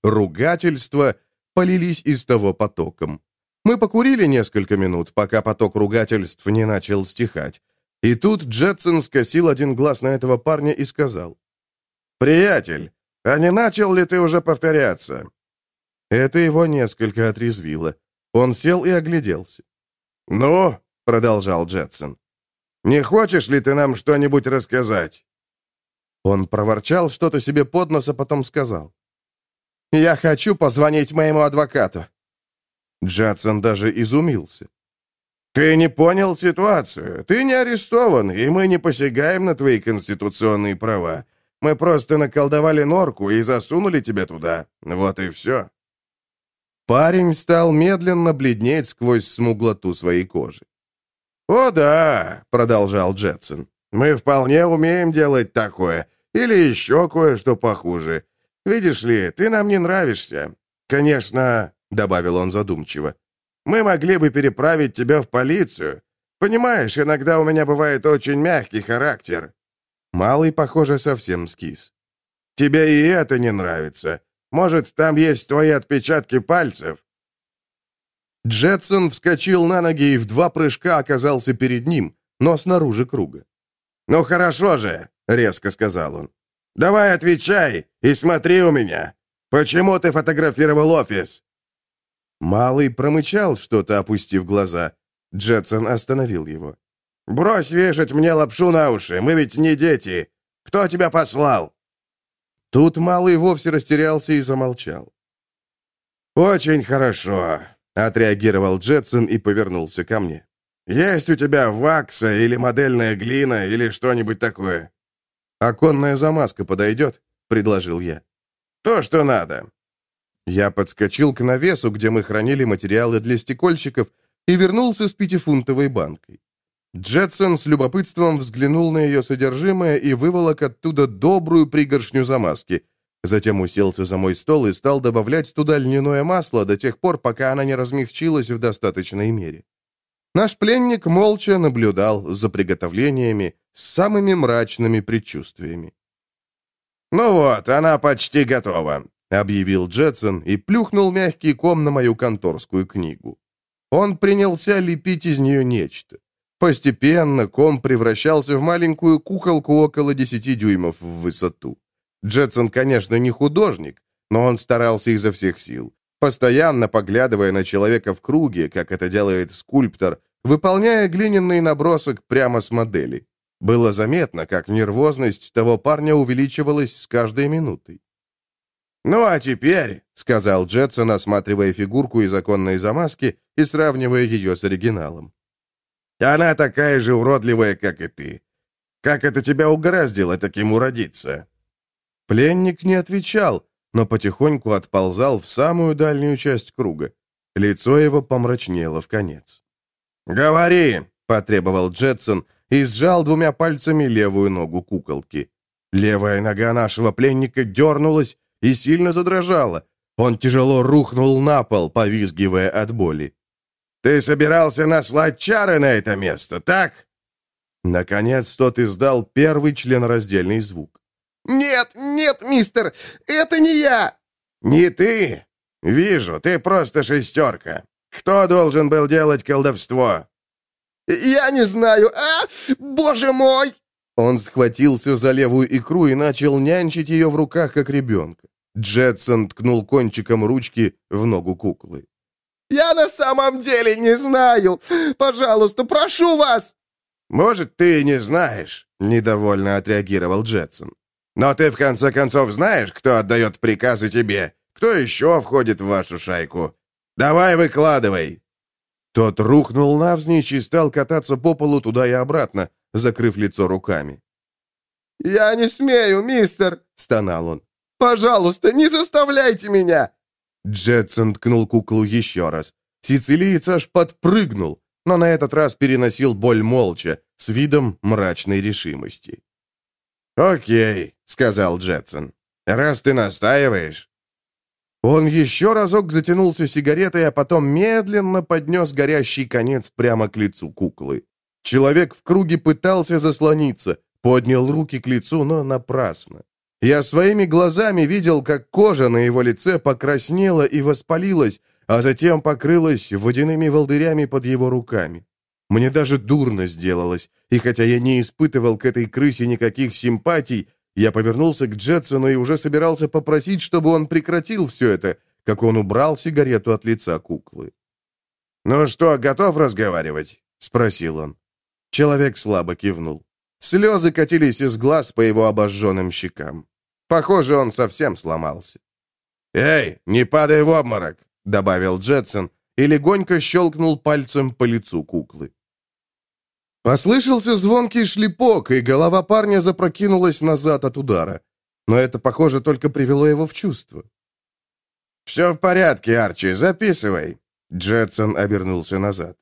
Ругательства — полились из того потоком. Мы покурили несколько минут, пока поток ругательств не начал стихать. И тут Джетсон скосил один глаз на этого парня и сказал. «Приятель, а не начал ли ты уже повторяться?» Это его несколько отрезвило. Он сел и огляделся. «Ну?» — продолжал Джетсон. «Не хочешь ли ты нам что-нибудь рассказать?» Он проворчал что-то себе под нос, а потом сказал. Я хочу позвонить моему адвокату». Джадсон даже изумился. «Ты не понял ситуацию. Ты не арестован, и мы не посягаем на твои конституционные права. Мы просто наколдовали норку и засунули тебя туда. Вот и все». Парень стал медленно бледнеть сквозь смуглоту своей кожи. «О да», — продолжал Джетсон, — «мы вполне умеем делать такое, или еще кое-что похуже. Видишь ли, ты нам не нравишься. Конечно, — добавил он задумчиво, — мы могли бы переправить тебя в полицию. Понимаешь, иногда у меня бывает очень мягкий характер». Малый, похоже, совсем скис. «Тебе и это не нравится. Может, там есть твои отпечатки пальцев?» Джетсон вскочил на ноги и в два прыжка оказался перед ним, но снаружи круга. «Ну хорошо же», — резко сказал он. Давай отвечай и смотри у меня. Почему ты фотографировал офис?» Малый промычал что-то, опустив глаза. Джетсон остановил его. «Брось вешать мне лапшу на уши, мы ведь не дети. Кто тебя послал?» Тут Малый вовсе растерялся и замолчал. «Очень хорошо», — отреагировал Джетсон и повернулся ко мне. «Есть у тебя вакса или модельная глина или что-нибудь такое?» «Оконная замазка подойдет?» — предложил я. «То, что надо». Я подскочил к навесу, где мы хранили материалы для стекольщиков, и вернулся с пятифунтовой банкой. Джетсон с любопытством взглянул на ее содержимое и выволок оттуда добрую пригоршню замазки. Затем уселся за мой стол и стал добавлять туда льняное масло до тех пор, пока она не размягчилась в достаточной мере. Наш пленник молча наблюдал за приготовлениями с самыми мрачными предчувствиями. «Ну вот, она почти готова», — объявил Джетсон и плюхнул мягкий ком на мою конторскую книгу. Он принялся лепить из нее нечто. Постепенно ком превращался в маленькую куколку около 10 дюймов в высоту. Джетсон, конечно, не художник, но он старался изо всех сил, постоянно поглядывая на человека в круге, как это делает скульптор, выполняя глиняный набросок прямо с модели. Было заметно, как нервозность того парня увеличивалась с каждой минутой. «Ну а теперь», — сказал Джетсон, осматривая фигурку из оконной замазки и сравнивая ее с оригиналом. «Она такая же уродливая, как и ты. Как это тебя угораздило таким уродиться?» Пленник не отвечал, но потихоньку отползал в самую дальнюю часть круга. Лицо его помрачнело в конец. «Говори!» — потребовал Джетсон и сжал двумя пальцами левую ногу куколки. Левая нога нашего пленника дернулась и сильно задрожала. Он тяжело рухнул на пол, повизгивая от боли. «Ты собирался наслать чары на это место, так?» Наконец тот издал первый членораздельный звук. «Нет, нет, мистер, это не я!» «Не ты? Вижу, ты просто шестерка. Кто должен был делать колдовство?» «Я не знаю. А, боже мой!» Он схватился за левую икру и начал нянчить ее в руках, как ребенка. Джетсон ткнул кончиком ручки в ногу куклы. «Я на самом деле не знаю. Пожалуйста, прошу вас!» «Может, ты и не знаешь», — недовольно отреагировал Джетсон. «Но ты, в конце концов, знаешь, кто отдает приказы тебе? Кто еще входит в вашу шайку? Давай выкладывай!» Тот рухнул навзничь и стал кататься по полу туда и обратно, закрыв лицо руками. «Я не смею, мистер!» — стонал он. «Пожалуйста, не заставляйте меня!» Джетсон ткнул куклу еще раз. Сицилиец аж подпрыгнул, но на этот раз переносил боль молча, с видом мрачной решимости. «Окей», — сказал Джетсон. «Раз ты настаиваешь, он еще разок затянулся сигаретой, а потом медленно поднес горящий конец прямо к лицу куклы. Человек в круге пытался заслониться, поднял руки к лицу, но напрасно. Я своими глазами видел, как кожа на его лице покраснела и воспалилась, а затем покрылась водяными волдырями под его руками. Мне даже дурно сделалось, и хотя я не испытывал к этой крысе никаких симпатий, я повернулся к Джетсону и уже собирался попросить, чтобы он прекратил все это, как он убрал сигарету от лица куклы. «Ну что, готов разговаривать?» — спросил он. Человек слабо кивнул. Слезы катились из глаз по его обожженным щекам. Похоже, он совсем сломался. «Эй, не падай в обморок!» — добавил Джетсон и легонько щелкнул пальцем по лицу куклы. Послышался звонкий шлепок, и голова парня запрокинулась назад от удара. Но это, похоже, только привело его в чувство. «Все в порядке, Арчи, записывай». Джетсон обернулся назад.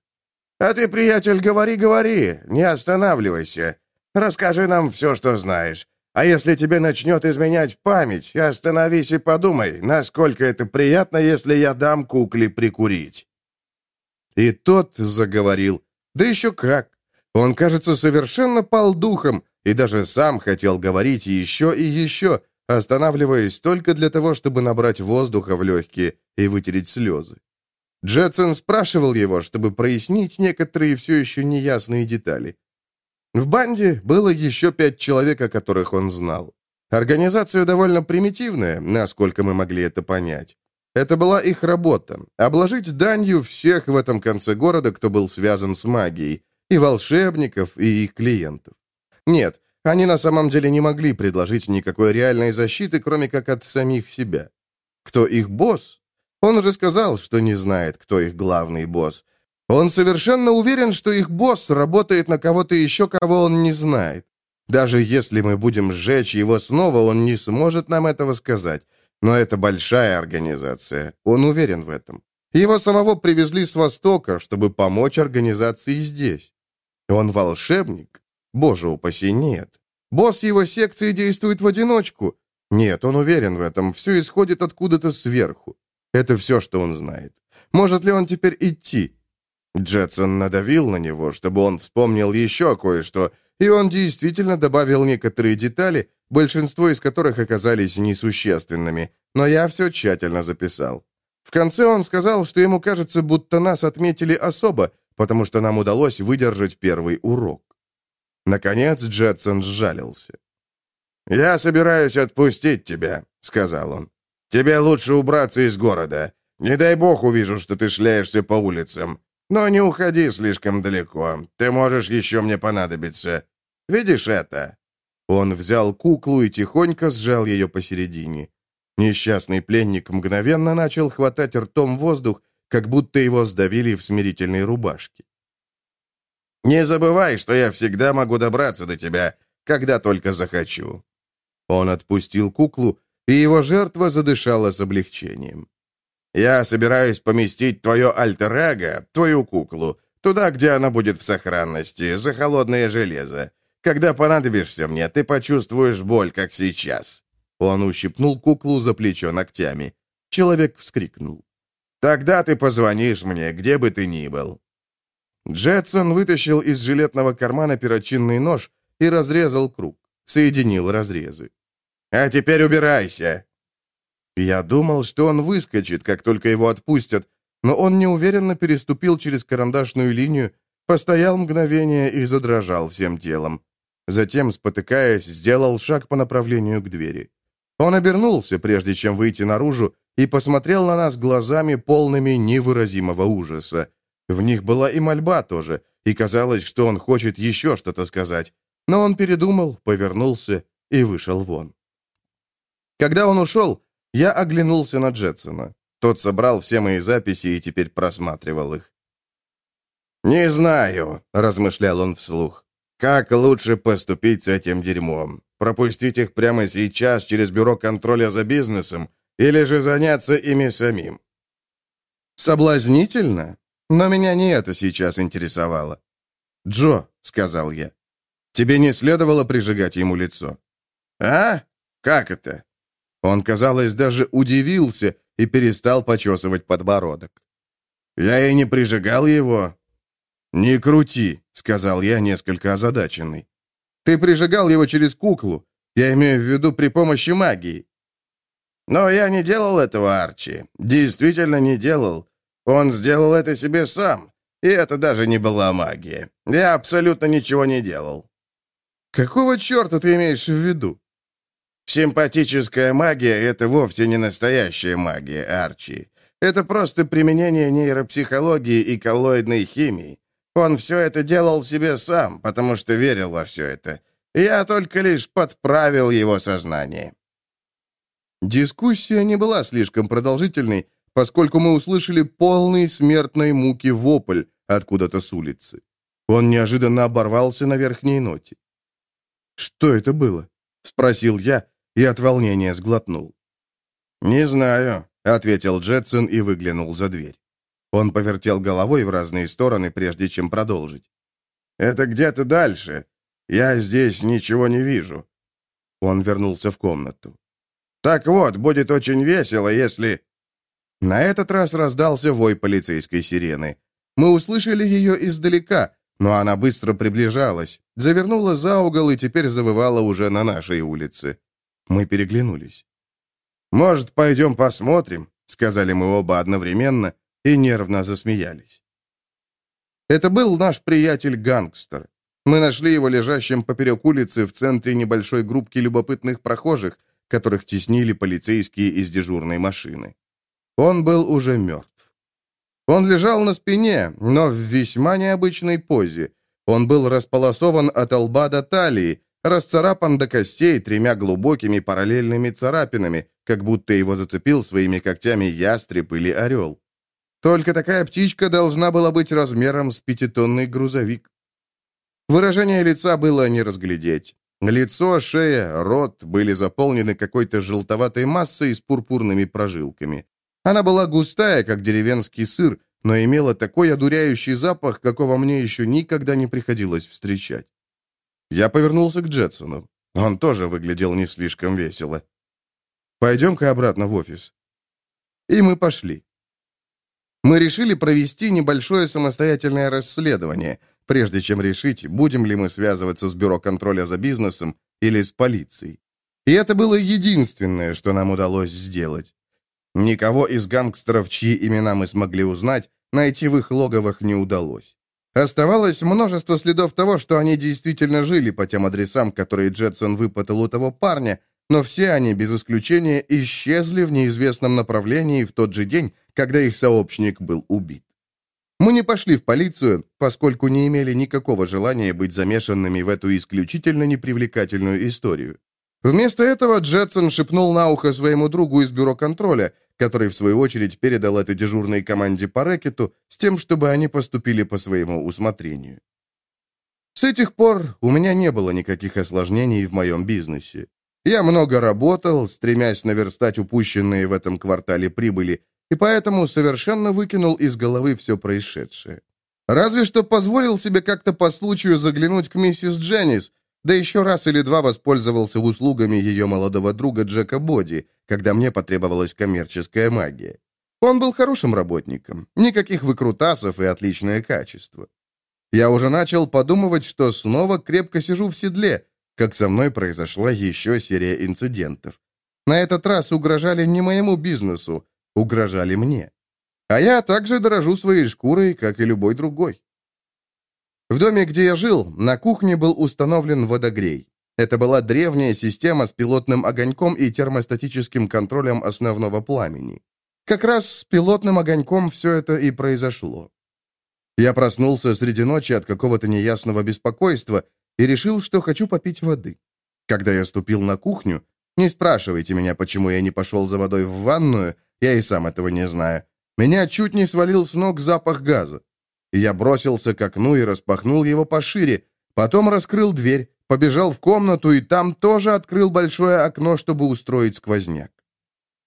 «А ты, приятель, говори, говори, не останавливайся. Расскажи нам все, что знаешь. А если тебе начнет изменять память, остановись и подумай, насколько это приятно, если я дам кукле прикурить». И тот заговорил. Да еще как. Он, кажется, совершенно пал духом и даже сам хотел говорить еще и еще, останавливаясь только для того, чтобы набрать воздуха в легкие и вытереть слезы. Джетсон спрашивал его, чтобы прояснить некоторые все еще неясные детали. В банде было еще пять человек, о которых он знал. Организация довольно примитивная, насколько мы могли это понять. Это была их работа — обложить данью всех в этом конце города, кто был связан с магией, и волшебников, и их клиентов. Нет, они на самом деле не могли предложить никакой реальной защиты, кроме как от самих себя. Кто их босс? Он уже сказал, что не знает, кто их главный босс. Он совершенно уверен, что их босс работает на кого-то еще, кого он не знает. Даже если мы будем сжечь его снова, он не сможет нам этого сказать. Но это большая организация. Он уверен в этом. Его самого привезли с Востока, чтобы помочь организации здесь. Он волшебник? Боже упаси, нет. Босс его секции действует в одиночку. Нет, он уверен в этом. Все исходит откуда-то сверху. Это все, что он знает. Может ли он теперь идти? Джетсон надавил на него, чтобы он вспомнил еще кое-что, и он действительно добавил некоторые детали, большинство из которых оказались несущественными, но я все тщательно записал. В конце он сказал, что ему кажется, будто нас отметили особо, потому что нам удалось выдержать первый урок. Наконец Джетсон сжалился. «Я собираюсь отпустить тебя», — сказал он. «Тебе лучше убраться из города. Не дай бог увижу, что ты шляешься по улицам. Но не уходи слишком далеко. Ты можешь еще мне понадобиться. Видишь это?» Он взял куклу и тихонько сжал ее посередине. Несчастный пленник мгновенно начал хватать ртом воздух, как будто его сдавили в смирительной рубашке. «Не забывай, что я всегда могу добраться до тебя, когда только захочу». Он отпустил куклу, и его жертва задышала с облегчением. Я собираюсь поместить твое альтер твою куклу, туда, где она будет в сохранности, за холодное железо. Когда понадобишься мне, ты почувствуешь боль, как сейчас». Он ущипнул куклу за плечо ногтями. Человек вскрикнул. «Тогда ты позвонишь мне, где бы ты ни был». Джетсон вытащил из жилетного кармана перочинный нож и разрезал круг, соединил разрезы. «А теперь убирайся!» Я думал, что он выскочит, как только его отпустят, но он неуверенно переступил через карандашную линию, постоял мгновение и задрожал всем телом. Затем, спотыкаясь, сделал шаг по направлению к двери. Он обернулся, прежде чем выйти наружу, и посмотрел на нас глазами, полными невыразимого ужаса. В них была и мольба тоже, и казалось, что он хочет еще что-то сказать. Но он передумал, повернулся и вышел вон. Когда он ушел, я оглянулся на Джетсона. Тот собрал все мои записи и теперь просматривал их. «Не знаю», — размышлял он вслух, — «как лучше поступить с этим дерьмом? Пропустить их прямо сейчас через бюро контроля за бизнесом или же заняться ими самим?» «Соблазнительно, но меня не это сейчас интересовало». «Джо», — сказал я, — «тебе не следовало прижигать ему лицо». «А? Как это?» Он, казалось, даже удивился и перестал почесывать подбородок. «Я и не прижигал его». «Не крути», — сказал я, несколько озадаченный. «Ты прижигал его через куклу. Я имею в виду при помощи магии». «Но я не делал этого, Арчи. Действительно не делал. Он сделал это себе сам. И это даже не была магия. Я абсолютно ничего не делал». «Какого черта ты имеешь в виду?» Симпатическая магия — это вовсе не настоящая магия, Арчи. Это просто применение нейропсихологии и коллоидной химии. Он все это делал себе сам, потому что верил во все это. Я только лишь подправил его сознание. Дискуссия не была слишком продолжительной, поскольку мы услышали полный смертной муки вопль откуда-то с улицы. Он неожиданно оборвался на верхней ноте. «Что это было?» — спросил я, и от волнения сглотнул. «Не знаю», — ответил Джетсон и выглянул за дверь. Он повертел головой в разные стороны, прежде чем продолжить. «Это где-то дальше. Я здесь ничего не вижу». Он вернулся в комнату. «Так вот, будет очень весело, если...» На этот раз раздался вой полицейской сирены. Мы услышали ее издалека, но она быстро приближалась, завернула за угол и теперь завывала уже на нашей улице. Мы переглянулись. «Может, пойдем посмотрим?» — сказали мы оба одновременно и нервно засмеялись. Это был наш приятель-гангстер. Мы нашли его лежащим поперек улицы в центре небольшой группки любопытных прохожих, которых теснили полицейские из дежурной машины. Он был уже мертв. Он лежал на спине, но в весьма необычной позе. Он был располосован от лба до талии, расцарапан до костей тремя глубокими параллельными царапинами, как будто его зацепил своими когтями ястреб или орел. Только такая птичка должна была быть размером с пятитонный грузовик. Выражение лица было не разглядеть. Лицо, шея, рот были заполнены какой-то желтоватой массой с пурпурными прожилками. Она была густая, как деревенский сыр, но имела такой одуряющий запах, какого мне еще никогда не приходилось встречать. Я повернулся к Джетсону. Он тоже выглядел не слишком весело. «Пойдем-ка обратно в офис». И мы пошли. Мы решили провести небольшое самостоятельное расследование, прежде чем решить, будем ли мы связываться с Бюро контроля за бизнесом или с полицией. И это было единственное, что нам удалось сделать. Никого из гангстеров, чьи имена мы смогли узнать, найти в их логовах не удалось. Оставалось множество следов того, что они действительно жили по тем адресам, которые Джетсон выпытал у того парня, но все они, без исключения, исчезли в неизвестном направлении в тот же день, когда их сообщник был убит. Мы не пошли в полицию, поскольку не имели никакого желания быть замешанными в эту исключительно непривлекательную историю. Вместо этого Джетсон шепнул на ухо своему другу из бюро контроля, который, в свою очередь, передал это дежурной команде по рэкету с тем, чтобы они поступили по своему усмотрению. С этих пор у меня не было никаких осложнений в моем бизнесе. Я много работал, стремясь наверстать упущенные в этом квартале прибыли, и поэтому совершенно выкинул из головы все происшедшее. Разве что позволил себе как-то по случаю заглянуть к миссис Дженнис, да еще раз или два воспользовался услугами ее молодого друга Джека Боди, когда мне потребовалась коммерческая магия. Он был хорошим работником, никаких выкрутасов и отличное качество. Я уже начал подумывать, что снова крепко сижу в седле, как со мной произошла еще серия инцидентов. На этот раз угрожали не моему бизнесу, угрожали мне. А я также дорожу своей шкурой, как и любой другой. В доме, где я жил, на кухне был установлен водогрей. Это была древняя система с пилотным огоньком и термостатическим контролем основного пламени. Как раз с пилотным огоньком все это и произошло. Я проснулся среди ночи от какого-то неясного беспокойства и решил, что хочу попить воды. Когда я ступил на кухню, не спрашивайте меня, почему я не пошел за водой в ванную, я и сам этого не знаю. Меня чуть не свалил с ног запах газа. Я бросился к окну и распахнул его пошире, потом раскрыл дверь, побежал в комнату и там тоже открыл большое окно, чтобы устроить сквозняк.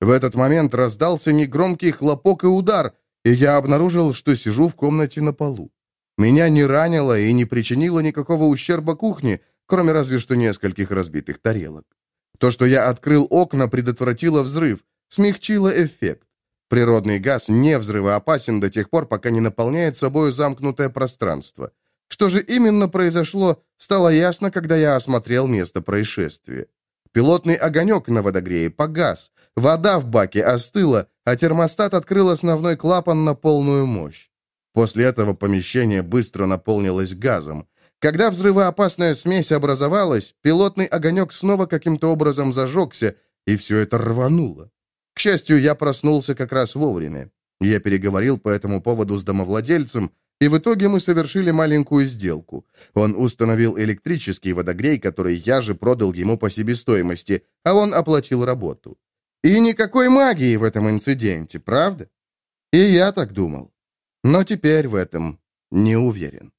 В этот момент раздался негромкий хлопок и удар, и я обнаружил, что сижу в комнате на полу. Меня не ранило и не причинило никакого ущерба кухне, кроме разве что нескольких разбитых тарелок. То, что я открыл окна, предотвратило взрыв, смягчило эффект. Природный газ не взрывоопасен до тех пор, пока не наполняет собой замкнутое пространство. Что же именно произошло, стало ясно, когда я осмотрел место происшествия. Пилотный огонек на водогрее погас, вода в баке остыла, а термостат открыл основной клапан на полную мощь. После этого помещение быстро наполнилось газом. Когда взрывоопасная смесь образовалась, пилотный огонек снова каким-то образом зажегся, и все это рвануло. К счастью, я проснулся как раз вовремя. Я переговорил по этому поводу с домовладельцем, и в итоге мы совершили маленькую сделку. Он установил электрический водогрей, который я же продал ему по себестоимости, а он оплатил работу. И никакой магии в этом инциденте, правда? И я так думал. Но теперь в этом не уверен.